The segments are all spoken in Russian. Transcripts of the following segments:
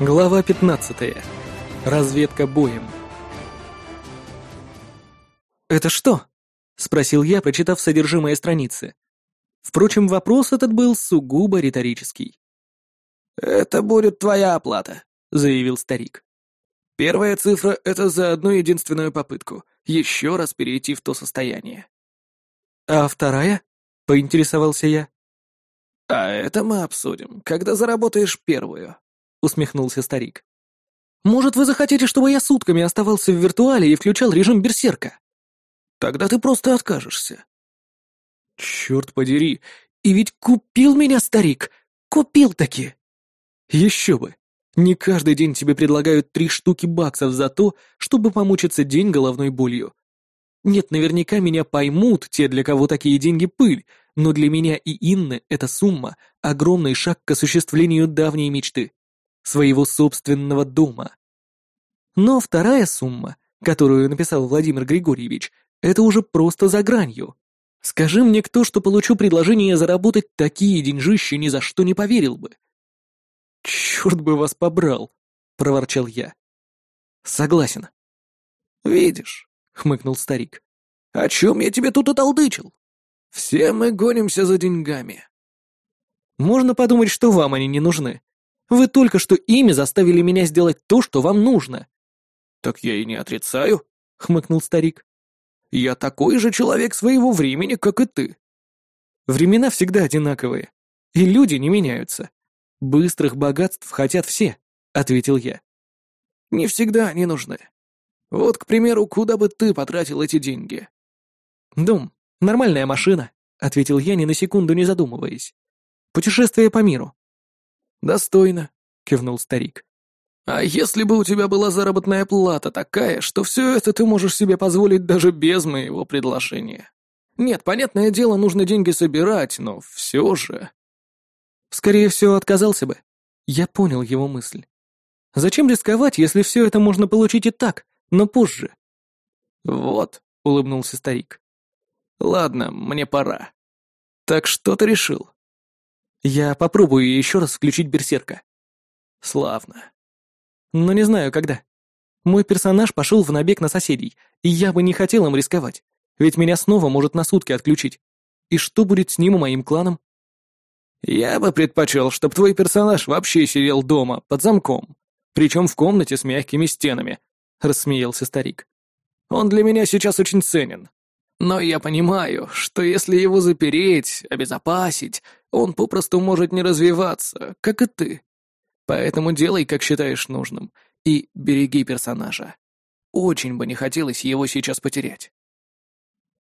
Глава 15. Разведка боем. «Это что?» — спросил я, прочитав содержимое страницы. Впрочем, вопрос этот был сугубо риторический. «Это будет твоя оплата», — заявил старик. «Первая цифра — это за одну единственную попытку. Еще раз перейти в то состояние». «А вторая?» — поинтересовался я. «А это мы обсудим, когда заработаешь первую», — усмехнулся старик. «Может, вы захотите, чтобы я сутками оставался в виртуале и включал режим берсерка?» «Тогда ты просто откажешься». «Черт подери, и ведь купил меня старик! Купил-таки!» «Еще бы! Не каждый день тебе предлагают три штуки баксов за то, чтобы помучиться день головной болью. Нет, наверняка меня поймут те, для кого такие деньги пыль, но для меня и Инны эта сумма — огромный шаг к осуществлению давней мечты своего собственного дома. Но вторая сумма, которую написал Владимир Григорьевич, это уже просто за гранью. Скажи мне кто, что получу предложение заработать такие деньжища, ни за что не поверил бы. «Черт бы вас побрал!» — проворчал я. «Согласен». «Видишь», — хмыкнул старик, — «о чем я тебе тут отолдычил? Все мы гонимся за деньгами». «Можно подумать, что вам они не нужны. Вы только что ими заставили меня сделать то, что вам нужно». «Так я и не отрицаю», — хмыкнул старик. «Я такой же человек своего времени, как и ты». «Времена всегда одинаковые, и люди не меняются. Быстрых богатств хотят все», — ответил я. «Не всегда они нужны. Вот, к примеру, куда бы ты потратил эти деньги?» «Дом, нормальная машина», — ответил я, ни на секунду не задумываясь. «Путешествие по миру. «Достойно», — кивнул старик. «А если бы у тебя была заработная плата такая, что все это ты можешь себе позволить даже без моего предложения? Нет, понятное дело, нужно деньги собирать, но все же...» Скорее всего, отказался бы. Я понял его мысль. Зачем рисковать, если все это можно получить и так, но позже? «Вот», — улыбнулся старик. «Ладно, мне пора. Так что ты решил?» Я попробую еще раз включить берсерка. Славно. Но не знаю, когда. Мой персонаж пошел в набег на соседей, и я бы не хотел им рисковать, ведь меня снова может на сутки отключить. И что будет с ним и моим кланом? Я бы предпочел, чтобы твой персонаж вообще сидел дома, под замком, причем в комнате с мягкими стенами, рассмеялся старик. Он для меня сейчас очень ценен. Но я понимаю, что если его запереть, обезопасить, он попросту может не развиваться, как и ты. Поэтому делай, как считаешь нужным, и береги персонажа. Очень бы не хотелось его сейчас потерять.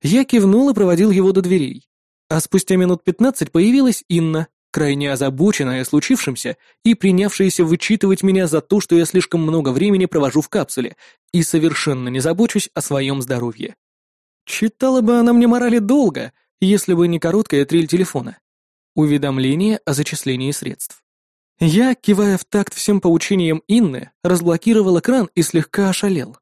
Я кивнул и проводил его до дверей. А спустя минут пятнадцать появилась Инна, крайне озабоченная случившимся и принявшаяся вычитывать меня за то, что я слишком много времени провожу в капсуле и совершенно не забочусь о своем здоровье. Читала бы она мне морали долго, если бы не короткая трель телефона. Уведомление о зачислении средств. Я, кивая в такт всем поучениям Инны, разблокировал экран и слегка ошалел.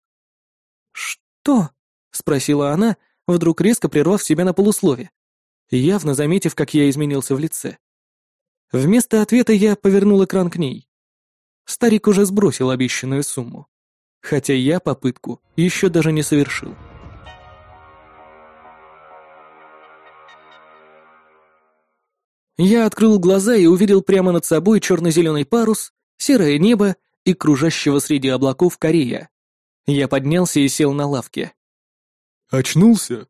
«Что?» — спросила она, вдруг резко прервав себя на полуслове, явно заметив, как я изменился в лице. Вместо ответа я повернул экран к ней. Старик уже сбросил обещанную сумму, хотя я попытку еще даже не совершил. Я открыл глаза и увидел прямо над собой черно-зеленый парус, серое небо и кружащего среди облаков Корея. Я поднялся и сел на лавке. «Очнулся?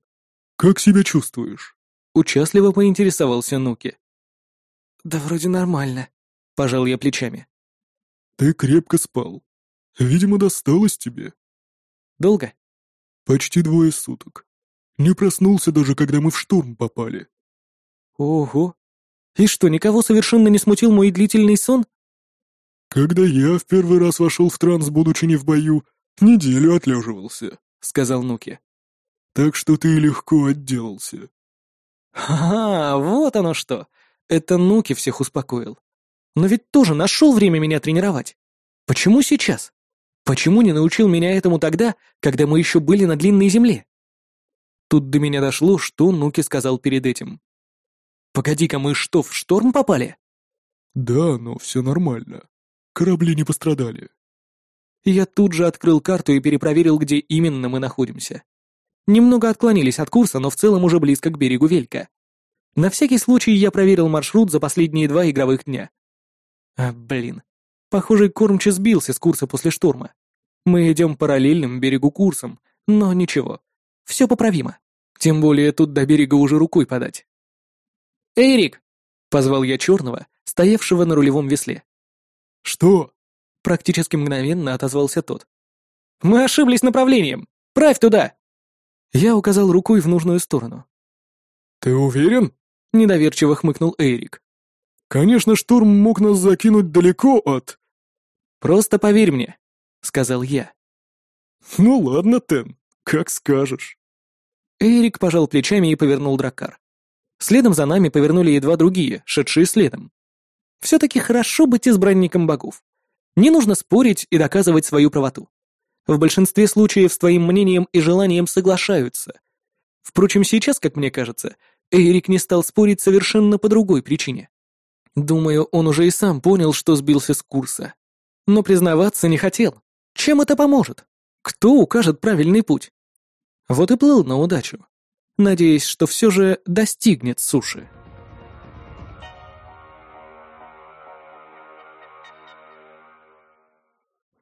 Как себя чувствуешь?» Участливо поинтересовался Нуки. «Да вроде нормально», — пожал я плечами. «Ты крепко спал. Видимо, досталось тебе». «Долго?» «Почти двое суток. Не проснулся даже, когда мы в штурм попали». «Ого! И что, никого совершенно не смутил мой длительный сон? Когда я в первый раз вошел в транс, будучи не в бою, неделю отлеживался, сказал Нуки. Так что ты легко отделался. Ага, вот оно что. Это Нуки всех успокоил. Но ведь тоже нашел время меня тренировать. Почему сейчас? Почему не научил меня этому тогда, когда мы еще были на длинной земле? Тут до меня дошло, что Нуки сказал перед этим. «Погоди-ка, мы что, в шторм попали?» «Да, но все нормально». Корабли не пострадали. Я тут же открыл карту и перепроверил, где именно мы находимся. Немного отклонились от курса, но в целом уже близко к берегу Велька. На всякий случай я проверил маршрут за последние два игровых дня. А, блин. Похоже, Кормчи сбился с курса после шторма. Мы идем параллельным берегу курсом, но ничего. Все поправимо. Тем более тут до берега уже рукой подать. «Эрик!» — позвал я черного, стоявшего на рулевом весле. «Что?» — практически мгновенно отозвался тот. «Мы ошиблись направлением! Правь туда!» Я указал рукой в нужную сторону. «Ты уверен?» — недоверчиво хмыкнул Эрик. «Конечно, шторм мог нас закинуть далеко от...» «Просто поверь мне», — сказал я. «Ну ладно, Тен, как скажешь». Эрик пожал плечами и повернул драккар. Следом за нами повернули едва другие, шедшие следом. Все-таки хорошо быть избранником богов. Не нужно спорить и доказывать свою правоту. В большинстве случаев с твоим мнением и желанием соглашаются. Впрочем, сейчас, как мне кажется, Эрик не стал спорить совершенно по другой причине. Думаю, он уже и сам понял, что сбился с курса. Но признаваться не хотел. Чем это поможет? Кто укажет правильный путь? Вот и плыл на удачу надеясь, что все же достигнет суши.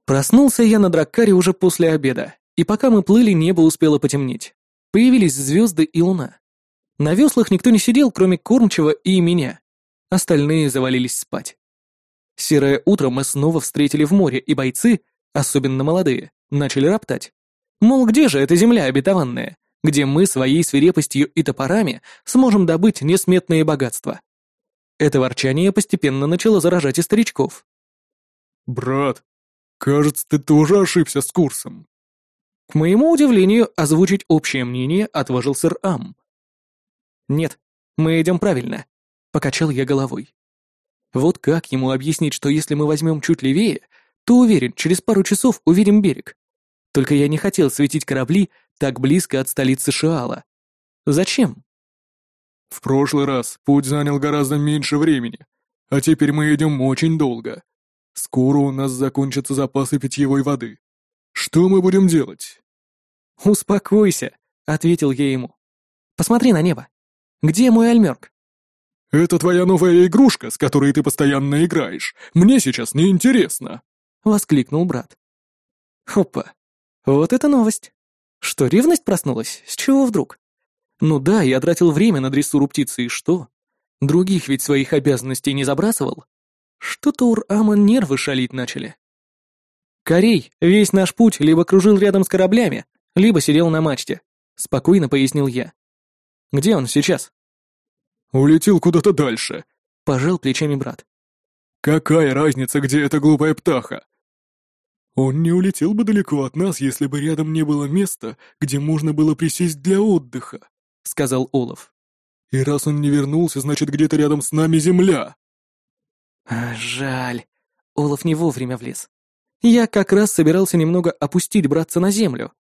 Проснулся я на Драккаре уже после обеда, и пока мы плыли, небо успело потемнеть. Появились звезды и луна. На веслах никто не сидел, кроме кормчего и меня. Остальные завалились спать. Серое утро мы снова встретили в море, и бойцы, особенно молодые, начали роптать. Мол, где же эта земля обетованная? Где мы своей свирепостью и топорами сможем добыть несметные богатства. Это ворчание постепенно начало заражать и старичков. «Брат, кажется, ты тоже ошибся с курсом». К моему удивлению, озвучить общее мнение отважился Ам. «Нет, мы идем правильно», — покачал я головой. Вот как ему объяснить, что если мы возьмем чуть левее, то уверен, через пару часов увидим берег. Только я не хотел светить корабли так близко от столицы Шиала. Зачем? В прошлый раз путь занял гораздо меньше времени, а теперь мы идем очень долго. Скоро у нас закончатся запасы питьевой воды. Что мы будем делать? Успокойся, ответил я ему. Посмотри на небо. Где мой альмерк? Это твоя новая игрушка, с которой ты постоянно играешь. Мне сейчас не интересно, воскликнул брат. Хопа. Вот это новость. Что, ревность проснулась? С чего вдруг? Ну да, я тратил время на дрессуру птицы, и что? Других ведь своих обязанностей не забрасывал. Что-то Ур-Амон нервы шалить начали. Корей весь наш путь либо кружил рядом с кораблями, либо сидел на мачте. Спокойно пояснил я. Где он сейчас? Улетел куда-то дальше. Пожал плечами брат. Какая разница, где эта глупая птаха? Он не улетел бы далеко от нас, если бы рядом не было места, где можно было присесть для отдыха», — сказал Олаф. «И раз он не вернулся, значит, где-то рядом с нами земля». А, «Жаль. Олаф не вовремя влез. Я как раз собирался немного опустить братца на землю.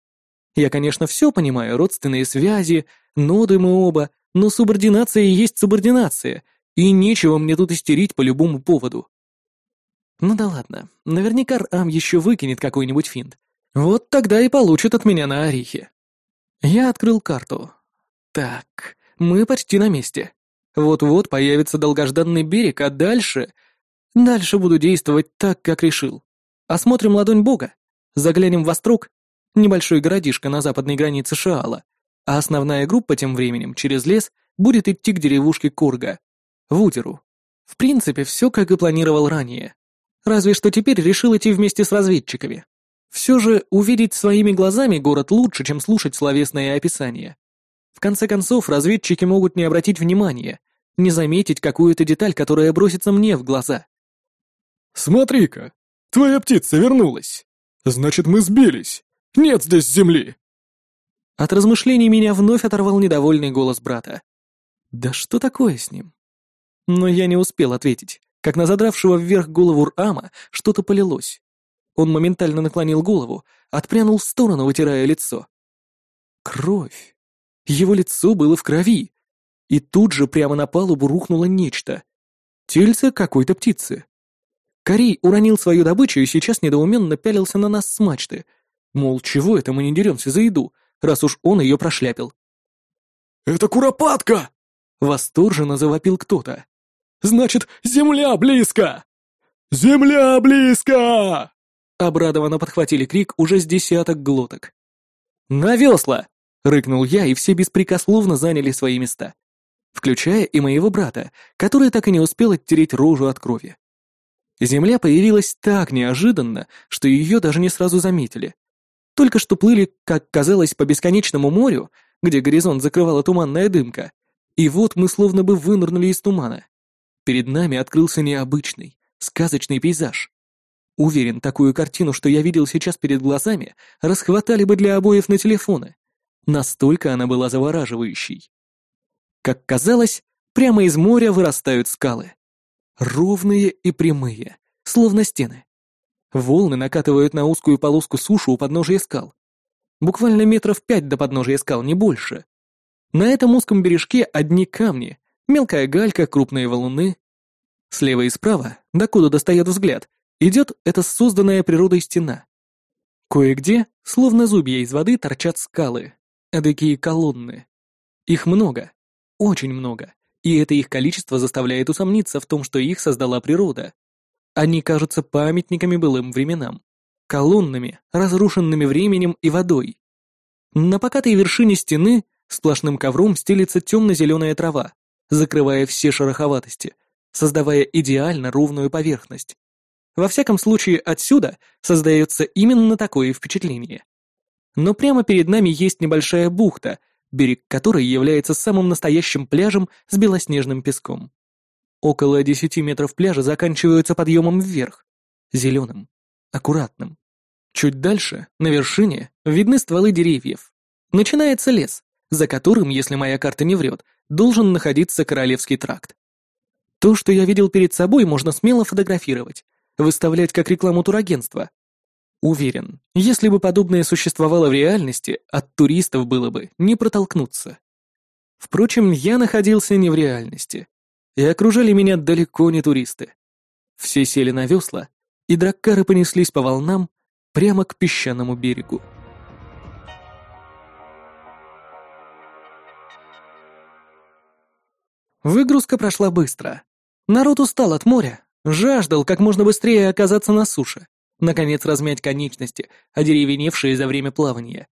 Я, конечно, все понимаю, родственные связи, ноды мы оба, но субординация есть субординация, и нечего мне тут истерить по любому поводу. Ну да ладно, наверняка Рам еще выкинет какой-нибудь финт. Вот тогда и получит от меня на орехи. Я открыл карту. Так, мы почти на месте. Вот-вот появится долгожданный берег, а дальше... Дальше буду действовать так, как решил. Осмотрим ладонь бога, заглянем в Острог, небольшой городишко на западной границе Шаала, а основная группа тем временем через лес будет идти к деревушке Курга, в Утеру. В принципе, все как и планировал ранее. Разве что теперь решил идти вместе с разведчиками. Все же увидеть своими глазами город лучше, чем слушать словесное описание. В конце концов, разведчики могут не обратить внимания, не заметить какую-то деталь, которая бросится мне в глаза. «Смотри-ка, твоя птица вернулась. Значит, мы сбились. Нет здесь земли!» От размышлений меня вновь оторвал недовольный голос брата. «Да что такое с ним?» Но я не успел ответить как на задравшего вверх голову Рама что-то полилось. Он моментально наклонил голову, отпрянул в сторону, вытирая лицо. Кровь. Его лицо было в крови. И тут же прямо на палубу рухнуло нечто. Тельце какой-то птицы. Корей уронил свою добычу и сейчас недоуменно пялился на нас с мачты. Мол, чего это мы не деремся за еду, раз уж он ее прошляпил. «Это куропатка!» — восторженно завопил кто-то. «Значит, земля близко!» «Земля близко!» Обрадованно подхватили крик уже с десяток глоток. «На весла!» — рыкнул я, и все беспрекословно заняли свои места. Включая и моего брата, который так и не успел оттереть рожу от крови. Земля появилась так неожиданно, что ее даже не сразу заметили. Только что плыли, как казалось, по бесконечному морю, где горизонт закрывала туманная дымка, и вот мы словно бы вынырнули из тумана. Перед нами открылся необычный, сказочный пейзаж. Уверен, такую картину, что я видел сейчас перед глазами, расхватали бы для обоев на телефоны. Настолько она была завораживающей. Как казалось, прямо из моря вырастают скалы. Ровные и прямые, словно стены. Волны накатывают на узкую полоску суши у подножия скал. Буквально метров пять до подножия скал, не больше. На этом узком бережке одни камни, мелкая галька, крупные валуны. Слева и справа, докуда достает взгляд, идет эта созданная природой стена. Кое-где, словно зубья из воды, торчат скалы, эдакие колонны. Их много, очень много и это их количество заставляет усомниться в том, что их создала природа. Они кажутся памятниками былым временам, колоннами, разрушенными временем и водой. На покатой вершине стены сплошным ковром стелится темно-зеленая трава, закрывая все шероховатости, создавая идеально ровную поверхность. Во всяком случае, отсюда создается именно такое впечатление. Но прямо перед нами есть небольшая бухта, берег которой является самым настоящим пляжем с белоснежным песком. Около десяти метров пляжа заканчиваются подъемом вверх, зеленым, аккуратным. Чуть дальше, на вершине, видны стволы деревьев. Начинается лес, за которым, если моя карта не врет, должен находиться Королевский тракт. То, что я видел перед собой, можно смело фотографировать, выставлять как рекламу турагентства, Уверен, если бы подобное существовало в реальности, от туристов было бы не протолкнуться. Впрочем, я находился не в реальности, и окружали меня далеко не туристы. Все сели на весла, и драккары понеслись по волнам прямо к песчаному берегу. Выгрузка прошла быстро. Народ устал от моря, жаждал как можно быстрее оказаться на суше наконец размять конечности, одеревеневшие за время плавания.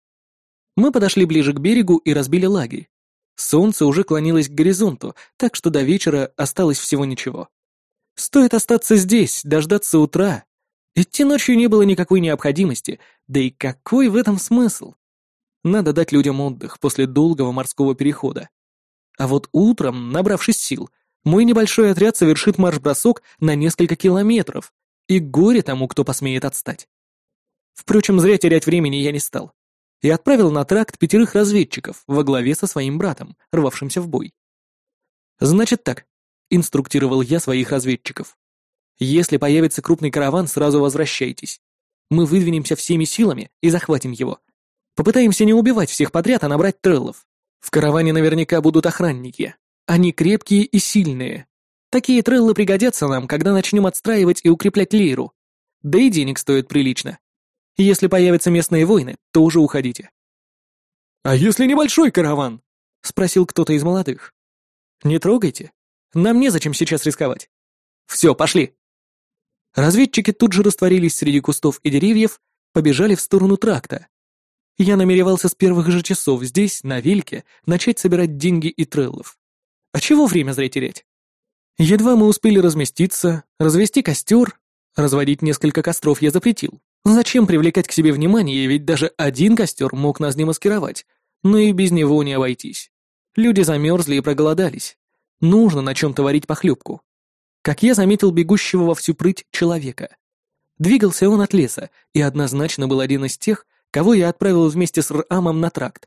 Мы подошли ближе к берегу и разбили лагерь. Солнце уже клонилось к горизонту, так что до вечера осталось всего ничего. Стоит остаться здесь, дождаться утра. Идти ночью не было никакой необходимости, да и какой в этом смысл? Надо дать людям отдых после долгого морского перехода. А вот утром, набравшись сил, мой небольшой отряд совершит марш-бросок на несколько километров, и горе тому, кто посмеет отстать. Впрочем, зря терять времени я не стал. И отправил на тракт пятерых разведчиков во главе со своим братом, рвавшимся в бой. «Значит так», — инструктировал я своих разведчиков. «Если появится крупный караван, сразу возвращайтесь. Мы выдвинемся всеми силами и захватим его. Попытаемся не убивать всех подряд, а набрать треллов. В караване наверняка будут охранники. Они крепкие и сильные, Такие треллы пригодятся нам, когда начнем отстраивать и укреплять лейру. Да и денег стоит прилично. Если появятся местные войны, то уже уходите. «А если небольшой караван?» — спросил кто-то из молодых. «Не трогайте. Нам незачем сейчас рисковать. Все, пошли!» Разведчики тут же растворились среди кустов и деревьев, побежали в сторону тракта. Я намеревался с первых же часов здесь, на Вильке, начать собирать деньги и треллов. А чего время зря терять? Едва мы успели разместиться, развести костер, разводить несколько костров я запретил. Зачем привлекать к себе внимание, ведь даже один костер мог нас не маскировать, но и без него не обойтись. Люди замерзли и проголодались. Нужно на чем-то варить похлебку. Как я заметил бегущего во всю прыть человека. Двигался он от леса и однозначно был один из тех, кого я отправил вместе с Рамом на тракт.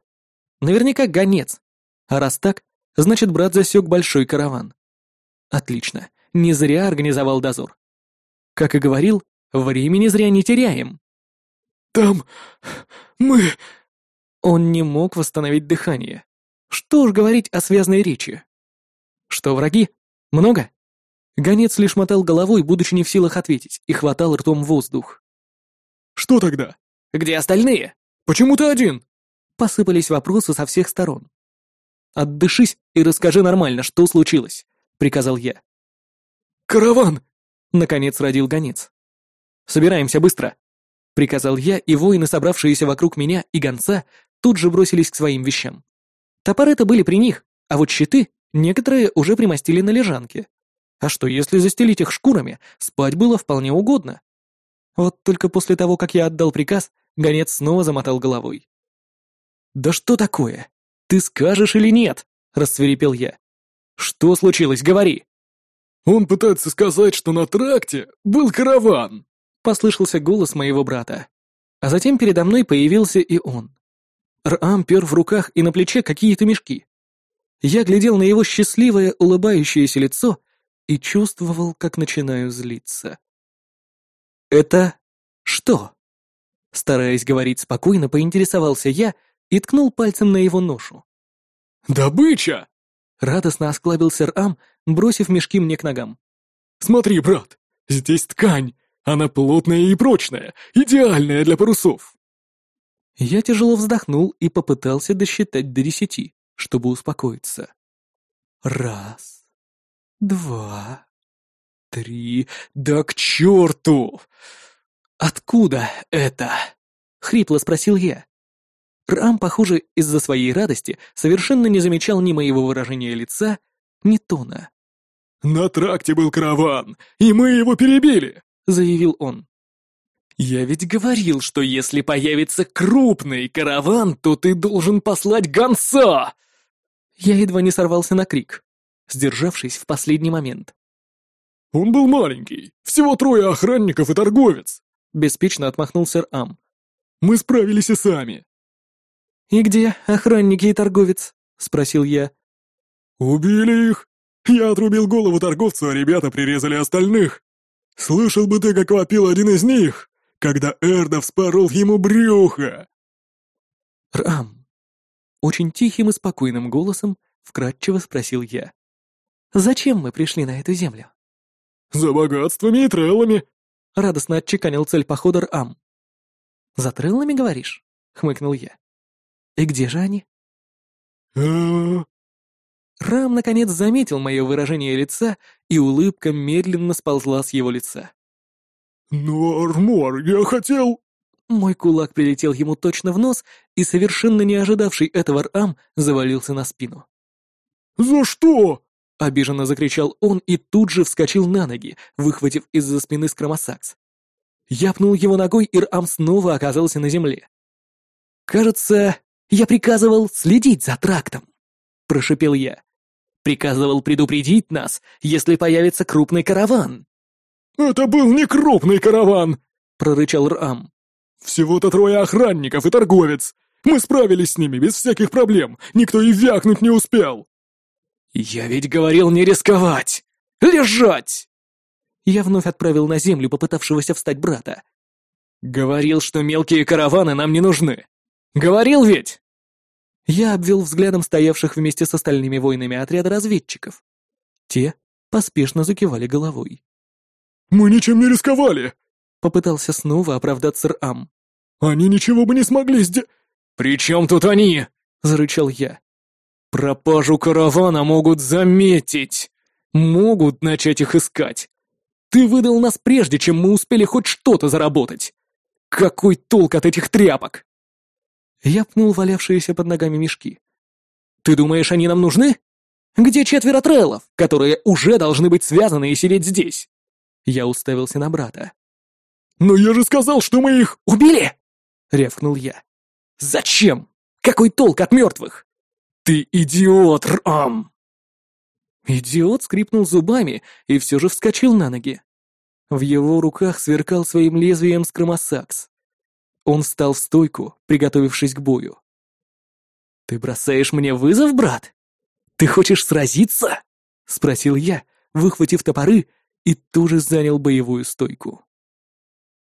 Наверняка гонец. А раз так, значит брат засек большой караван. Отлично. Не зря организовал дозор. Как и говорил, времени зря не теряем. Там мы... Он не мог восстановить дыхание. Что уж говорить о связной речи. Что, враги? Много? Гонец лишь мотал головой, будучи не в силах ответить, и хватал ртом воздух. «Что тогда?» «Где остальные?» «Почему ты один?» Посыпались вопросы со всех сторон. «Отдышись и расскажи нормально, что случилось», — приказал я. «Караван!» — наконец родил гонец. «Собираемся быстро», — приказал я, и воины, собравшиеся вокруг меня и гонца, тут же бросились к своим вещам. Топоры-то были при них, а вот щиты некоторые уже примостили на лежанке. А что, если застелить их шкурами, спать было вполне угодно. Вот только после того, как я отдал приказ, гонец снова замотал головой. «Да что такое? Ты скажешь или нет?» — рассверепел я. «Что случилось? Говори!» «Он пытается сказать, что на тракте был караван!» — послышался голос моего брата. А затем передо мной появился и он. Рам пер в руках и на плече какие-то мешки. Я глядел на его счастливое, улыбающееся лицо и чувствовал, как начинаю злиться. «Это что?» Стараясь говорить спокойно, поинтересовался я и ткнул пальцем на его ношу. «Добыча!» Радостно осклабился Рам, бросив мешки мне к ногам. «Смотри, брат, здесь ткань, она плотная и прочная, идеальная для парусов». Я тяжело вздохнул и попытался досчитать до десяти, чтобы успокоиться. Раз, два, три... Да к черту! Откуда это? Хрипло спросил я. Рам, похоже, из-за своей радости совершенно не замечал ни моего выражения лица, ни тона. «На тракте был караван, и мы его перебили!» — заявил он. «Я ведь говорил, что если появится крупный караван, то ты должен послать гонца!» Я едва не сорвался на крик, сдержавшись в последний момент. «Он был маленький, всего трое охранников и торговец», — беспечно отмахнулся Ам. «Мы справились и сами». «И где охранники и торговец?» — спросил я. «Убили их. Я отрубил голову торговцу, а ребята прирезали остальных. Слышал бы ты, как вопил один из них!» когда Эрда вспорол ему брюхо!» «Рам!» Очень тихим и спокойным голосом вкратчиво спросил я. «Зачем мы пришли на эту землю?» «За богатствами и треллами!» — радостно отчеканил цель похода Рам. «За треллами, говоришь?» — хмыкнул я. «И где же они?» «А...» Рам, наконец, заметил мое выражение лица, и улыбка медленно сползла с его лица. «Но, Армор, я хотел...» Мой кулак прилетел ему точно в нос, и совершенно не ожидавший этого Рам завалился на спину. «За что?» — обиженно закричал он и тут же вскочил на ноги, выхватив из-за спины скромосакс. Я пнул его ногой, и Рам снова оказался на земле. «Кажется, я приказывал следить за трактом», — прошепел я. «Приказывал предупредить нас, если появится крупный караван». «Это был не крупный караван!» — прорычал Рам. «Всего-то трое охранников и торговец. Мы справились с ними без всяких проблем. Никто и вякнуть не успел». «Я ведь говорил не рисковать! Лежать!» Я вновь отправил на землю попытавшегося встать брата. «Говорил, что мелкие караваны нам не нужны. Говорил ведь!» Я обвел взглядом стоявших вместе с остальными воинами отряда разведчиков. Те поспешно закивали головой. «Мы ничем не рисковали!» Попытался снова оправдаться Рам. «Они ничего бы не смогли сделать...» «При чем тут они?» — зарычал я. «Пропажу каравана могут заметить. Могут начать их искать. Ты выдал нас прежде, чем мы успели хоть что-то заработать. Какой толк от этих тряпок?» Я пнул валявшиеся под ногами мешки. «Ты думаешь, они нам нужны? Где четверо треллов, которые уже должны быть связаны и сидеть здесь?» Я уставился на брата. «Но я же сказал, что мы их...» «Убили!» — рявкнул я. «Зачем? Какой толк от мертвых?» «Ты идиот, Рам!» Идиот скрипнул зубами и все же вскочил на ноги. В его руках сверкал своим лезвием скромосакс. Он встал в стойку, приготовившись к бою. «Ты бросаешь мне вызов, брат? Ты хочешь сразиться?» — спросил я, выхватив топоры и тоже занял боевую стойку.